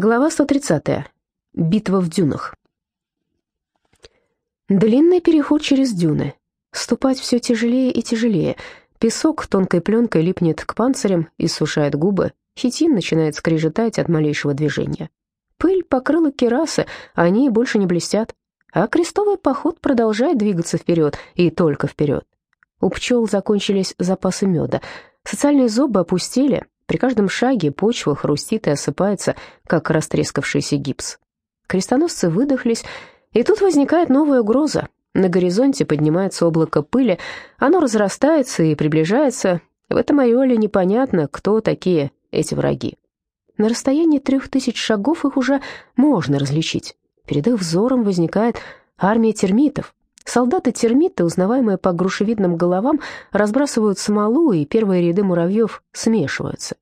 Глава 130. Битва в дюнах. Длинный переход через дюны. Ступать все тяжелее и тяжелее. Песок тонкой пленкой липнет к панцирям и сушает губы. Хитин начинает скрежетать от малейшего движения. Пыль покрыла керасы, а они больше не блестят. А крестовый поход продолжает двигаться вперед и только вперед. У пчел закончились запасы меда. Социальные зубы опустили, при каждом шаге почва хрустит и осыпается, как растрескавшийся гипс. Крестоносцы выдохлись, и тут возникает новая угроза. На горизонте поднимается облако пыли, оно разрастается и приближается. В этом ореоле непонятно, кто такие эти враги. На расстоянии трех тысяч шагов их уже можно различить. Перед их взором возникает армия термитов. Солдаты-термиты, узнаваемые по грушевидным головам, разбрасывают смолу, и первые ряды муравьев смешиваются.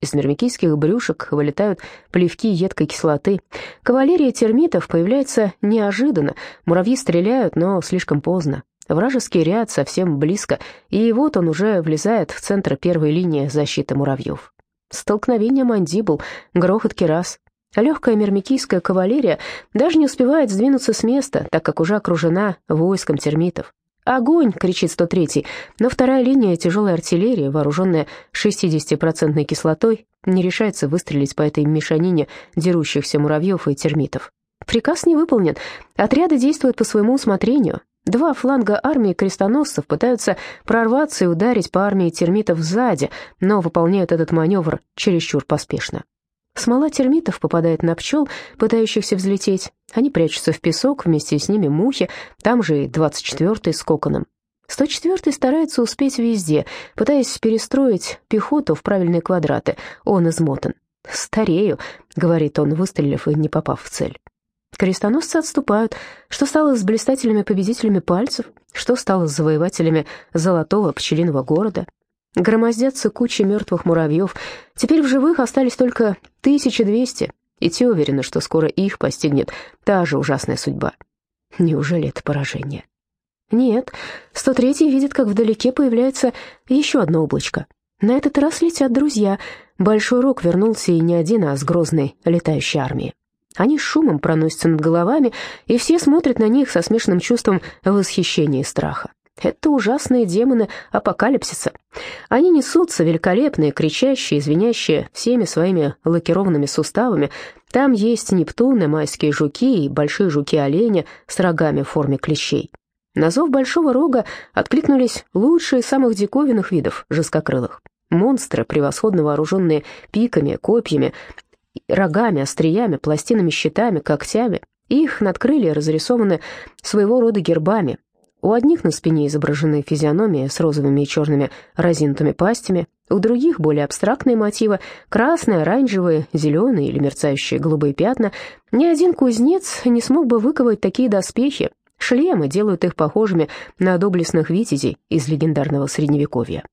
Из мирмикийских брюшек вылетают плевки едкой кислоты. Кавалерия термитов появляется неожиданно. Муравьи стреляют, но слишком поздно. Вражеский ряд совсем близко, и вот он уже влезает в центр первой линии защиты муравьев. Столкновение мандибул, грохот керас, Легкая мермикийская кавалерия даже не успевает сдвинуться с места, так как уже окружена войском термитов. «Огонь!» — кричит 103-й, но вторая линия тяжелой артиллерии, вооруженная 60% кислотой, не решается выстрелить по этой мешанине дерущихся муравьев и термитов. Приказ не выполнен, отряды действуют по своему усмотрению. Два фланга армии крестоносцев пытаются прорваться и ударить по армии термитов сзади, но выполняют этот маневр чересчур поспешно. Смола термитов попадает на пчел, пытающихся взлететь. Они прячутся в песок, вместе с ними мухи, там же и 24-й с коконом. 104-й старается успеть везде, пытаясь перестроить пехоту в правильные квадраты. Он измотан. «Старею», — говорит он, выстрелив и не попав в цель. Крестоносцы отступают. Что стало с блистательными победителями пальцев? Что стало с завоевателями золотого пчелиного города? Громоздятся кучи мертвых муравьев. Теперь в живых остались только 1200, и те уверены, что скоро их постигнет та же ужасная судьба. Неужели это поражение? Нет, 103-й видит, как вдалеке появляется еще одно облачко. На этот раз летят друзья. Большой Рог вернулся и не один, а с грозной летающей армией. Они шумом проносятся над головами, и все смотрят на них со смешанным чувством восхищения и страха. Это ужасные демоны апокалипсиса. Они несутся, великолепные, кричащие, звенящие всеми своими лакированными суставами. Там есть нептуны, майские жуки и большие жуки-олени с рогами в форме клещей. На зов большого рога откликнулись лучшие самых диковинных видов жесткокрылых. Монстры, превосходно вооруженные пиками, копьями, рогами, остриями, пластинами, щитами, когтями. Их надкрылья разрисованы своего рода гербами, у одних на спине изображены физиономии с розовыми и черными разинутыми пастями, у других более абстрактные мотивы – красные, оранжевые, зеленые или мерцающие голубые пятна. Ни один кузнец не смог бы выковать такие доспехи. Шлемы делают их похожими на доблестных витязей из легендарного Средневековья.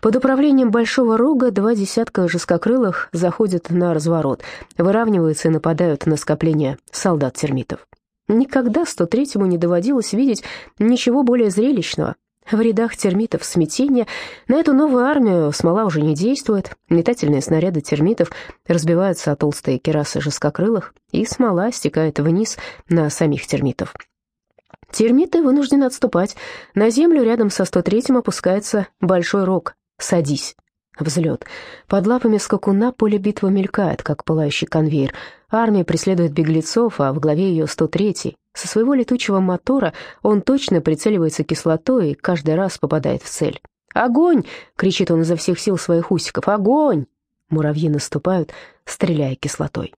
Под управлением Большого Рога два десятка жескокрылых заходят на разворот, выравниваются и нападают на скопление солдат-термитов. Никогда 103-му не доводилось видеть ничего более зрелищного. В рядах термитов смятение. На эту новую армию смола уже не действует. Метательные снаряды термитов разбиваются о толстые керасы жесткокрылых, и смола стекает вниз на самих термитов. Термиты вынуждены отступать. На землю рядом со 103-м опускается большой рог. «Садись». Взлет. Под лапами скакуна поле битвы мелькает, как пылающий конвейер. Армия преследует беглецов, а в главе ее 103-й. Со своего летучего мотора он точно прицеливается кислотой и каждый раз попадает в цель. «Огонь!» — кричит он изо всех сил своих усиков. «Огонь!» Муравьи наступают, стреляя кислотой.